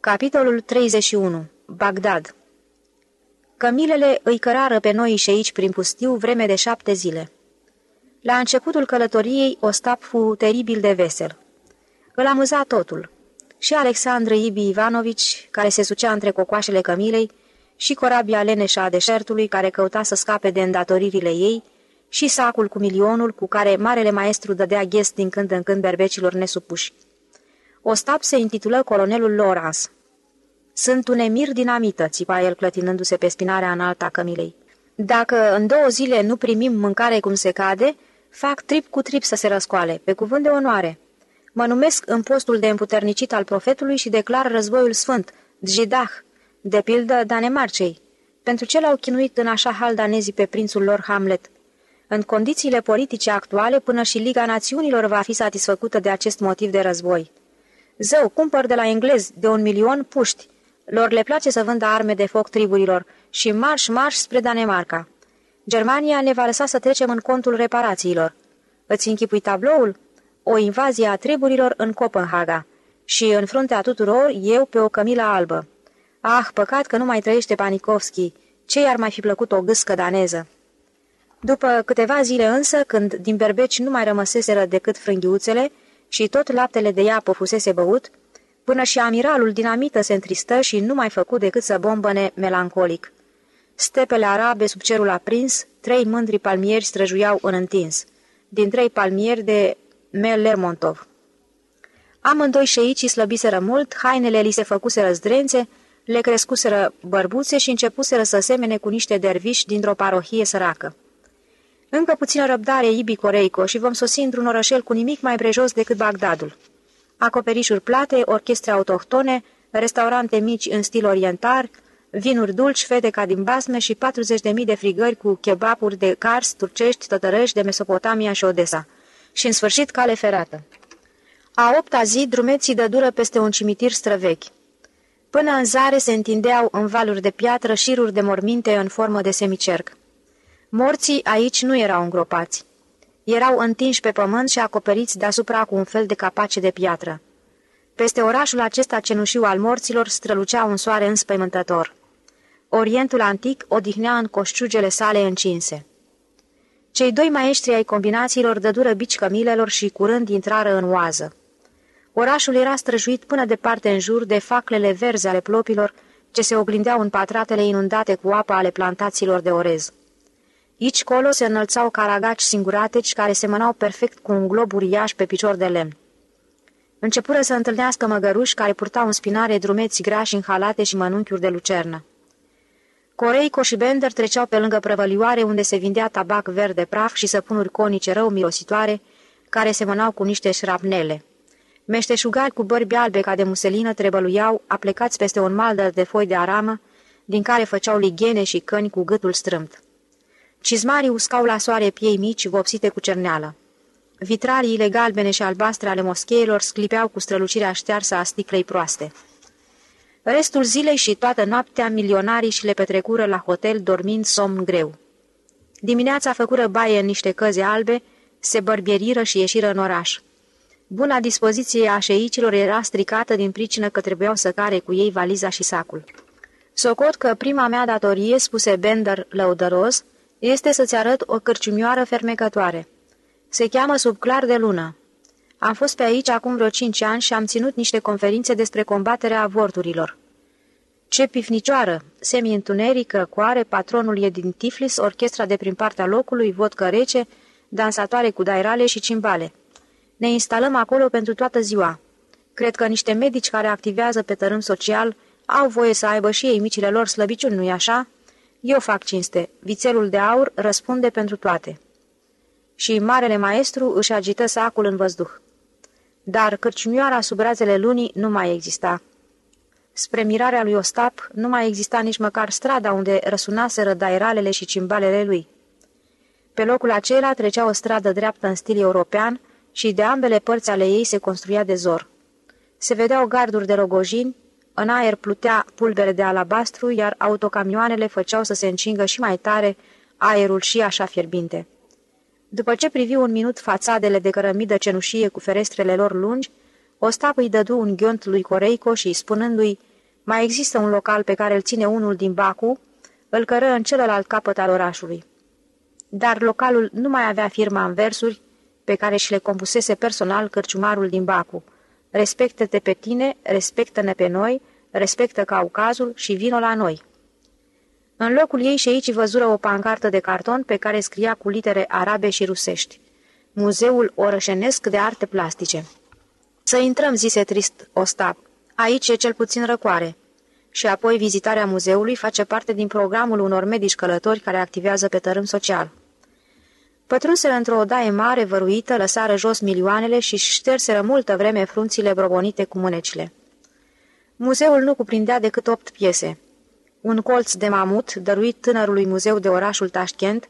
Capitolul 31. Bagdad Cămilele îi cărară pe noi și aici prin pustiu vreme de șapte zile. La începutul călătoriei, Ostap fu teribil de vesel. Îl amuza totul. Și Alexandru Ibi Ivanovici, care se sucea între cocoașele cămilei, și corabia leneșa a deșertului, care căuta să scape de îndatoririle ei, și sacul cu milionul cu care marele maestru dădea ghes din când în când berbecilor nesupuși. Ostap se intitulă colonelul Lawrence. Sunt un emir dinamită, țipa el clătinându-se pe spinarea înaltă a cămilei. Dacă în două zile nu primim mâncare cum se cade, fac trip cu trip să se răscoale, pe cuvânt de onoare. Mă numesc în postul de împuternicit al profetului și declar războiul sfânt, Djidah, de pildă Danemarcei. Pentru ce l-au chinuit în așa hal danezii pe prințul lor Hamlet? În condițiile politice actuale, până și Liga Națiunilor va fi satisfăcută de acest motiv de război. Zău, cumpăr de la englezi de un milion puști. Lor le place să vândă arme de foc triburilor și marș, marș spre Danemarca. Germania ne va lăsa să trecem în contul reparațiilor. Îți închipui tabloul? O invazie a triburilor în Copenhaga. Și în fruntea tuturor, eu pe o cămilă albă. Ah, păcat că nu mai trăiește Panikovski. Ce i-ar mai fi plăcut o gâscă daneză? După câteva zile însă, când din berbeci nu mai rămăseseră decât frânghiuțele și tot laptele de iapă fusese băut, până și amiralul dinamită se întristă și nu mai făcut decât să bombăne melancolic. Stepele arabe sub cerul aprins, trei mândri palmieri străjuiau în întins, din trei palmieri de Mel Lermontov. Amândoi șeicii slăbiseră mult, hainele li se făcuseră zdrențe, le crescuseră bărbuțe și începuseră să semene cu niște derviși dintr-o parohie săracă. Încă puțină răbdare, Ibi Coreico, și vom sosi într-un orășel cu nimic mai prejos decât Bagdadul. Acoperișuri plate, orchestre autohtone, restaurante mici în stil orientar, vinuri dulci, fete ca din basme și 40.000 de frigări cu kebaburi de cars, turcești, tătărăși de Mesopotamia și Odessa. Și în sfârșit cale ferată. A opta zi, drumeții dură peste un cimitir străvechi. Până în zare se întindeau în valuri de piatră șiruri de morminte în formă de semicerc. Morții aici nu erau îngropați. Erau întinși pe pământ și acoperiți deasupra cu un fel de capace de piatră. Peste orașul acesta cenușiu al morților strălucea un soare înspăimântător. Orientul antic odihnea în coșciugele sale încinse. Cei doi maestri ai combinațiilor dădură bici cămilelor și curând intrară în oază. Orașul era străjuit până departe în jur de faclele verzi ale plopilor ce se oglindeau în patratele inundate cu apă ale plantațiilor de orez. Aici colo se înălțau caragaci singuratici care semănau perfect cu un glob uriaș pe picior de lemn. Începură să întâlnească măgăruși care purtau în spinare drumeți grași în halate și mănunchiuri de lucernă. Coreico și Bender treceau pe lângă prăvălioare unde se vindea tabac verde praf și săpunuri conice rău mirositoare care semănau cu niște șrapnele. Meșteșugari cu bărbi albe ca de muselină trebăluiau, aplecați peste un maldăr de foi de aramă, din care făceau lighene și căni cu gâtul strâmt. Cizmarii uscau la soare piei mici, vopsite cu cerneală. Vitraliile galbene și albastre ale moscheilor sclipeau cu strălucirea ștearsă a sticlei proaste. Restul zilei și toată noaptea milionarii și le petrecură la hotel dormind somn greu. Dimineața făcură baie în niște căze albe, se bărbieriră și ieșiră în oraș. Buna dispoziție a șeicilor era stricată din pricină că trebuiau să care cu ei valiza și sacul. Socot că prima mea datorie, spuse Bender lăudăros, este să-ți arăt o cărciumioară fermecătoare. Se cheamă sub clar de lună. Am fost pe aici acum vreo cinci ani și am ținut niște conferințe despre combaterea avorturilor. Ce pifnicioară! Semi-întunerică, coare, patronul e din Tiflis, orchestra de prin partea locului, vodcă rece, dansatoare cu dairale și cimbale. Ne instalăm acolo pentru toată ziua. Cred că niște medici care activează pe tărâm social au voie să aibă și ei micile lor slăbiciuni, nu-i așa?" Eu fac cinste. Vițelul de aur răspunde pentru toate. Și marele maestru își agită sacul în văzduh. Dar cărciumioara sub razele lunii nu mai exista. Spre mirarea lui Ostap, nu mai exista nici măcar strada unde răsunaseră dairalele și cimbalele lui. Pe locul acela trecea o stradă dreaptă în stil european și de ambele părți ale ei se construia de zor. Se vedeau garduri de rogojini, în aer plutea pulbere de alabastru, iar autocamioanele făceau să se încingă și mai tare aerul și așa fierbinte. După ce privi un minut fațadele de cărămidă cenușie cu ferestrele lor lungi, Ostap îi dădu un ghiont lui Coreico și, spunându-i, Mai există un local pe care îl ține unul din Bacu, îl cără în celălalt capăt al orașului. Dar localul nu mai avea firma în versuri pe care și le compusese personal cărciumarul din Bacu. Respectă-te pe tine, respectă-ne pe noi, respectă Caucazul și vino la noi. În locul ei și aici văzură o pancartă de carton pe care scria cu litere arabe și rusești. Muzeul Orășenesc de Arte Plastice. Să intrăm, zise trist Ostap. Aici e cel puțin răcoare. Și apoi vizitarea muzeului face parte din programul unor medici călători care activează pe tărâm social. Pătrunseră într-o odaie mare, văruită, lăsară jos milioanele și șterseră multă vreme frunțile brobonite cu mânecile. Muzeul nu cuprindea decât opt piese. Un colț de mamut, dăruit tânărului muzeu de orașul Tașkent,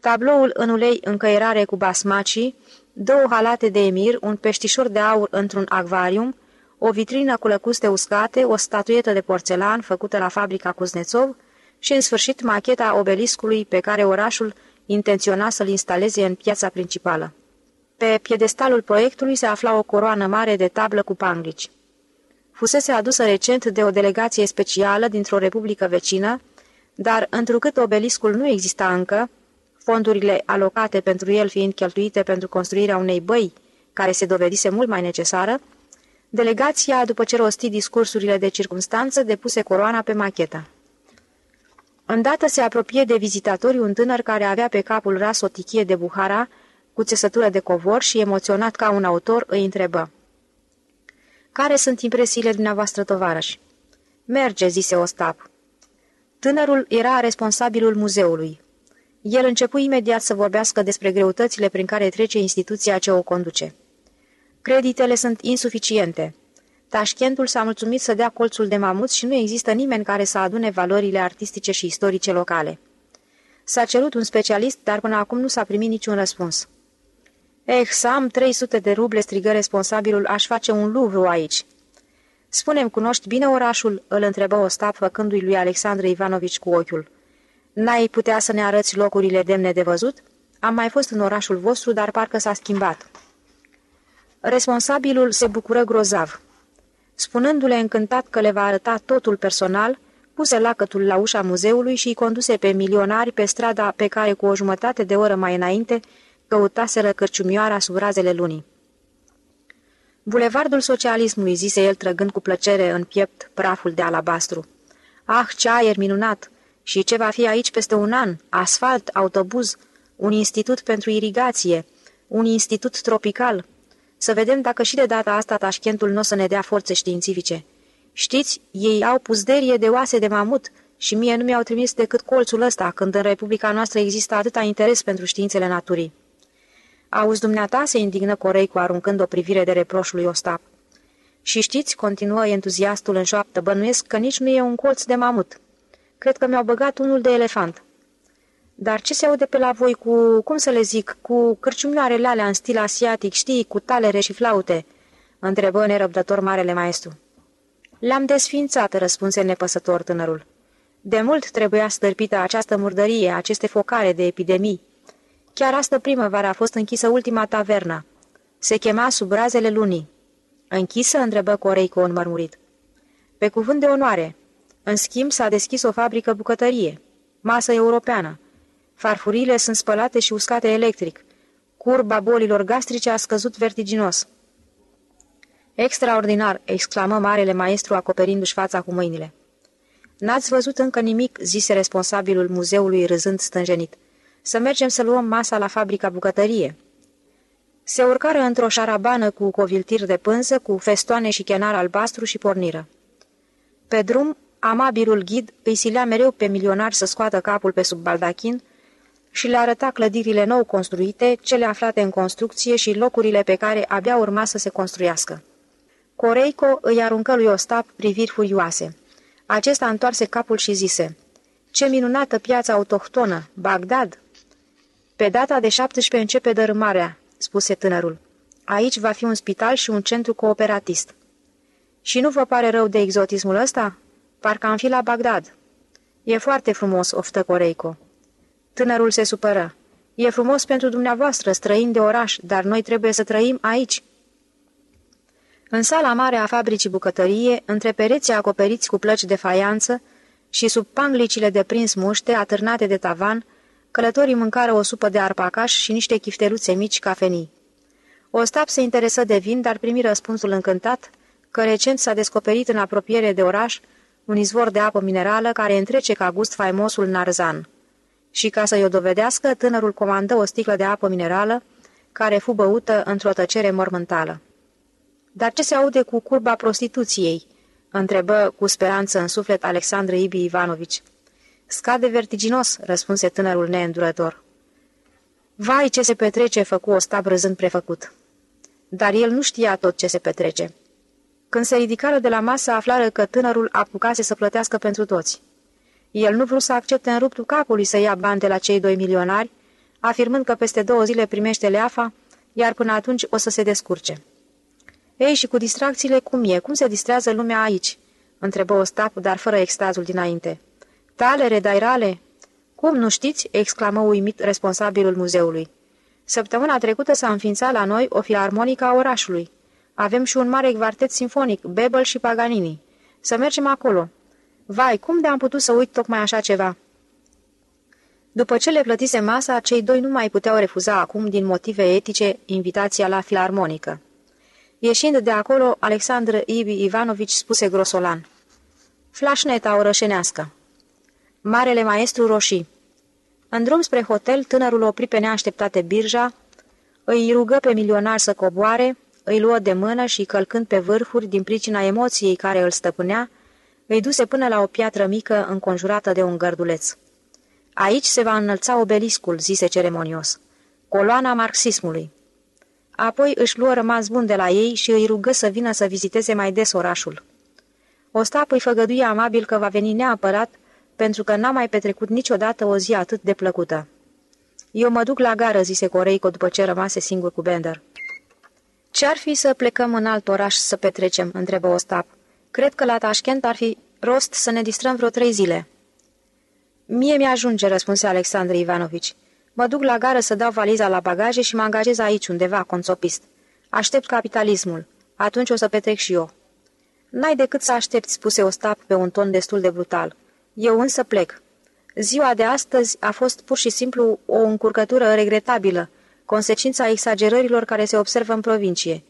tabloul în ulei încăierare cu basmacii, două halate de emir, un peștișor de aur într-un acvarium, o vitrină cu lăcuste uscate, o statuetă de porțelan făcută la fabrica Kuznetsov și, în sfârșit, macheta obeliscului pe care orașul intenționa să-l instaleze în piața principală. Pe piedestalul proiectului se afla o coroană mare de tablă cu panglici. Fusese adusă recent de o delegație specială dintr-o republică vecină, dar întrucât obeliscul nu exista încă, fondurile alocate pentru el fiind cheltuite pentru construirea unei băi, care se dovedise mult mai necesară, delegația, după ce rosti discursurile de circunstanță, depuse coroana pe macheta. Îndată se apropie de vizitatori un tânăr care avea pe capul ras o tichie de buhara, cu țesătură de covor și, emoționat ca un autor, îi întrebă. Care sunt impresiile dumneavoastră, tovarăși?" Merge," zise Ostap. Tânărul era responsabilul muzeului. El începu imediat să vorbească despre greutățile prin care trece instituția ce o conduce. Creditele sunt insuficiente. Tașkentul s-a mulțumit să dea colțul de mamut și nu există nimeni care să adune valorile artistice și istorice locale. S-a cerut un specialist, dar până acum nu s-a primit niciun răspuns. Eh, să am 300 de ruble, strigă responsabilul, aș face un Louvre aici. Spunem, cunoști bine orașul?" îl întrebă Ostap, făcându-i lui Alexandru Ivanovici cu ochiul. N-ai putea să ne arăți locurile demne de văzut? Am mai fost în orașul vostru, dar parcă s-a schimbat." Responsabilul se bucură grozav. Spunându-le încântat că le va arăta totul personal, puse lacătul la ușa muzeului și îi conduse pe milionari pe strada pe care cu o jumătate de oră mai înainte căutaseră cărciumioara sub razele lunii. Bulevardul socialismului, zise el trăgând cu plăcere în piept praful de alabastru. Ah, ce aer minunat! Și ce va fi aici peste un an? Asfalt, autobuz, un institut pentru irigație, un institut tropical. Să vedem dacă și de data asta Tașkentul nu o să ne dea forțe științifice. Știți, ei au puzderie de oase de mamut și mie nu mi-au trimis decât colțul ăsta, când în Republica noastră există atâta interes pentru științele naturii. Auzi, dumneata, se indignă Coreicu aruncând o privire de reproș lui Ostap. Și știți, continuă entuziastul în șoaptă, bănuiesc că nici nu e un colț de mamut. Cred că mi-au băgat unul de elefant. Dar ce se aude pe la voi cu, cum să le zic, cu cârciumioarele alea în stil asiatic, știi, cu talere și flaute?" întrebă nerăbdător marele maestru. Le-am desfințat," răspunse nepăsător tânărul. De mult trebuia stârpită această murdărie, aceste focare de epidemii. Chiar astă primăvară a fost închisă ultima tavernă. Se chema sub razele lunii. Închisă? întrebă Coreico înmărmurit. Pe cuvânt de onoare. În schimb, s-a deschis o fabrică bucătărie. Masă europeană. Farfurile sunt spălate și uscate electric. Curba bolilor gastrice a scăzut vertiginos. Extraordinar!" exclamă marele maestru acoperindu-și fața cu mâinile. N-ați văzut încă nimic?" zise responsabilul muzeului râzând stânjenit să mergem să luăm masa la fabrica bucătărie. Se urcară într-o șarabană cu coviltiri de pânză, cu festoane și chenar albastru și porniră. Pe drum, amabilul ghid îi silea mereu pe milionar să scoată capul pe sub baldachin și le arăta clădirile nou construite, cele aflate în construcție și locurile pe care abia urma să se construiască. Coreico îi aruncă lui Ostap priviri furioase. Acesta întoarse capul și zise, Ce minunată piață autohtonă! Bagdad!" Pe data de 17 începe dărâmarea," spuse tânărul. Aici va fi un spital și un centru cooperatist." Și nu vă pare rău de exotismul ăsta? Parcă am fi la Bagdad." E foarte frumos," oftă Coreico. Tânărul se supără. E frumos pentru dumneavoastră, străini de oraș, dar noi trebuie să trăim aici." În sala mare a fabricii bucătărie, între pereții acoperiți cu plăci de faianță și sub panglicile de prins muște atârnate de tavan, călătorii mâncară o supă de arpacaș și niște chifteluțe mici cafenii. Ostap se interesă de vin, dar primi răspunsul încântat că recent s-a descoperit în apropiere de oraș un izvor de apă minerală care întrece ca gust faimosul Narzan. Și ca să-i o dovedească, tânărul comandă o sticlă de apă minerală, care fu băută într-o tăcere mormântală. Dar ce se aude cu curba prostituției?" întrebă cu speranță în suflet Alexandru Ibi Ivanovici. Scade vertiginos," răspunse tânărul neîndurător. Vai, ce se petrece!" făcu Ostap râzând prefăcut. Dar el nu știa tot ce se petrece. Când se ridicară de la masă, aflară că tânărul apucase să plătească pentru toți. El nu vrut să accepte în ruptul capului să ia bani de la cei doi milionari, afirmând că peste două zile primește leafa, iar până atunci o să se descurce. Ei, și cu distracțiile cum e? Cum se distrează lumea aici?" întrebă Ostap, dar fără extazul dinainte. Talere, dairale?" Cum, nu știți?" exclamă uimit responsabilul muzeului. Săptămâna trecută s-a înființat la noi o filarmonică a orașului. Avem și un mare quartet sinfonic, Bebel și Paganini. Să mergem acolo. Vai, cum de-am putut să uit tocmai așa ceva?" După ce le plătise masa, cei doi nu mai puteau refuza acum, din motive etice, invitația la filarmonică. Ieșind de acolo, Alexandru Ibi Ivanovici spuse grosolan. Flașneta orășenească. Marele maestru roșii. În drum spre hotel, tânărul opri pe neașteptate birja, îi rugă pe milionar să coboare, îi luă de mână și, călcând pe vârfuri din pricina emoției care îl stăpânea, îi duse până la o piatră mică înconjurată de un gărduleț. Aici se va înălța obeliscul, zise ceremonios, coloana marxismului. Apoi își luă rămas bun de la ei și îi rugă să vină să viziteze mai des orașul. Ostap îi făgăduie amabil că va veni neapărat, pentru că n-a mai petrecut niciodată o zi atât de plăcută. Eu mă duc la gară, zise Coreico după ce rămase singur cu Bender. Ce-ar fi să plecăm în alt oraș să petrecem?" întrebă Ostap. Cred că la Tașkent ar fi rost să ne distrăm vreo trei zile." Mie mi-ajunge," răspunse Alexandru Ivanovici. Mă duc la gară să dau valiza la bagaje și mă angajez aici undeva, conțopist. Aștept capitalismul. Atunci o să petrec și eu." N-ai decât să aștepți," spuse Ostap pe un ton destul de brutal. Eu însă plec. Ziua de astăzi a fost pur și simplu o încurcătură regretabilă, consecința exagerărilor care se observă în provincie.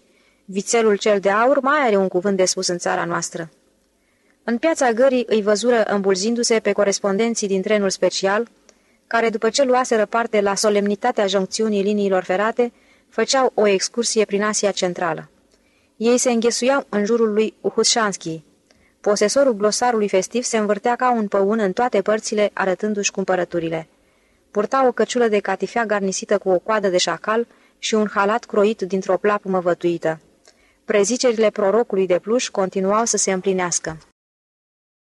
Vițelul cel de aur mai are un cuvânt de spus în țara noastră. În piața gării îi văzură îmbulzindu-se pe corespondenții din trenul special, care după ce luaseră parte la solemnitatea joncțiunii liniilor ferate, făceau o excursie prin Asia Centrală. Ei se înghesuiau în jurul lui Uhushanski. Posesorul glosarului festiv se învârtea ca un păun în toate părțile, arătându-și cumpărăturile. Purta o căciulă de catifea garnisită cu o coadă de șacal și un halat croit dintr-o plapumă vătuită. Prezicerile prorocului de pluș continuau să se împlinească.